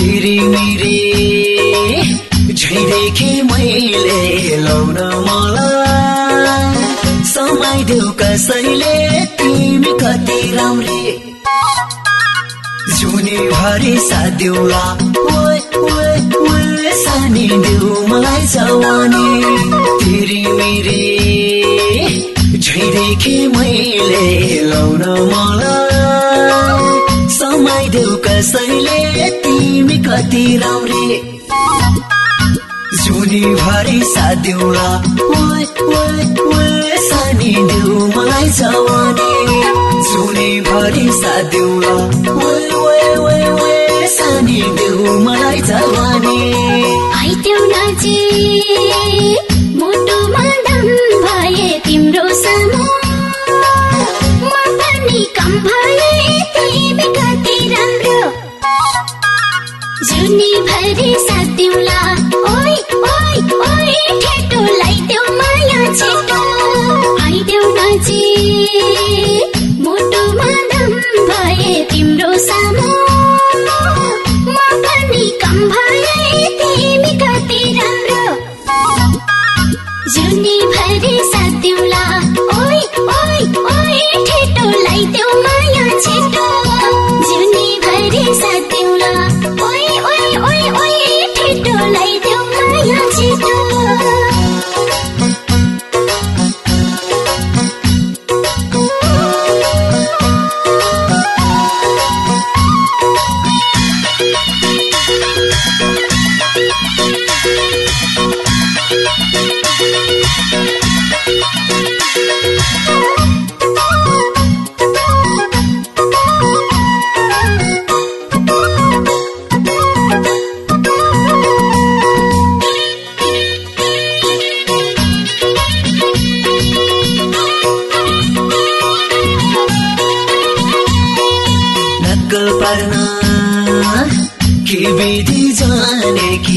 तिरिमिरी झैदेखि मैले लाउन मलाई। समय देऊ कसैले तिमी कति राम्रे। जुने भरि साथ्यौला सानी देऊ मलाई जवानी। झैदेखि मैले लाउन मलाई। समय देऊ कसैले तिमी कति राम्री जुनी भरि ओए ओए सानी देऊ मलाई जवानी। जुनी भरि सादेउला ओए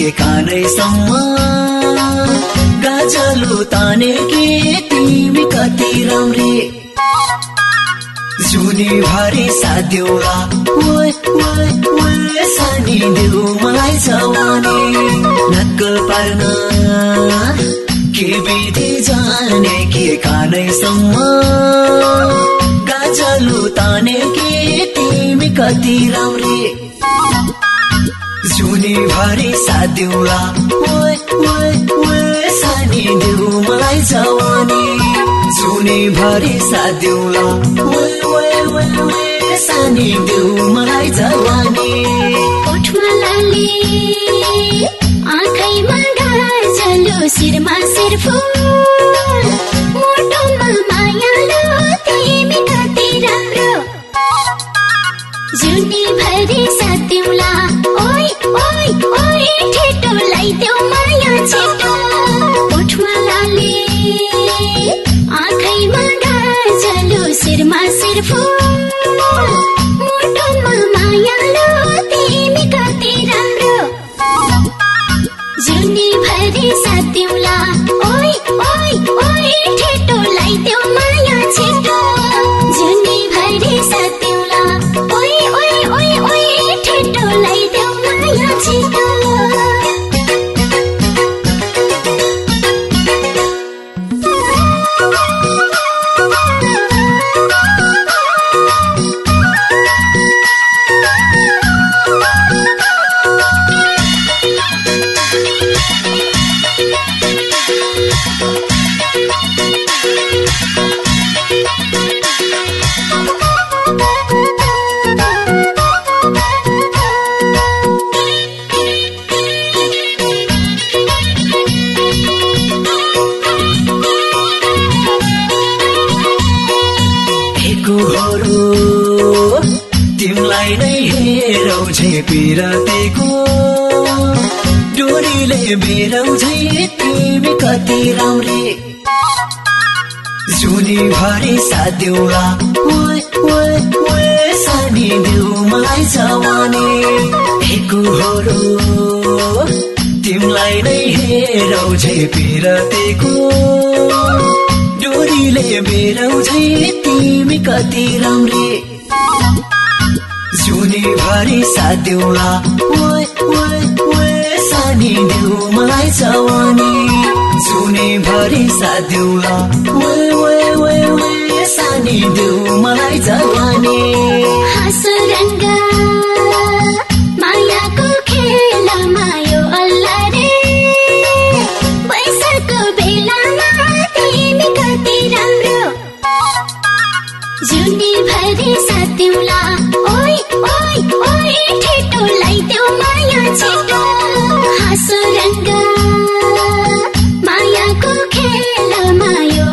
के कानैसम्म गाजलो ताने के तिमी कति राम्री? जुनी भरि ओए सानी देऊ मलाई जवानी। नक्कल पर्न के विधि जाने के कानैसम्म गाजलो ताने के तिमी कति राम्री? जुनी भरि ओए ओए सानी देऊ मलाई जवानी जुनी भरि ओए ओए सानी देऊ मलाई जवानी ओठमा लाली आँखैमा गाजलो शिरमा मुटुमा साथ दिउँला तिमीलाई नै हेरौ झेपिरतेको डोरीले बेरौ झै तिमी कति राम्री। जुनी भरि ओए सानी देऊ मलाई जवानी। हेकुहरू तिमीलाई नै हेरौ झेपिरतेको डोरीले बेरौ झै तिमी कति राम्री। जुनी भरि ओए ओए सानी देऊ मलाई जवानी। जुनी भरि वे वे सानी देऊ मलाई जवानी। जुनी भरि साथ्यौला ओइ ओइ ओइ ठेटो लाइदेऊ माया छिटो। हाँसो रङ्ग मायाको खेल मायो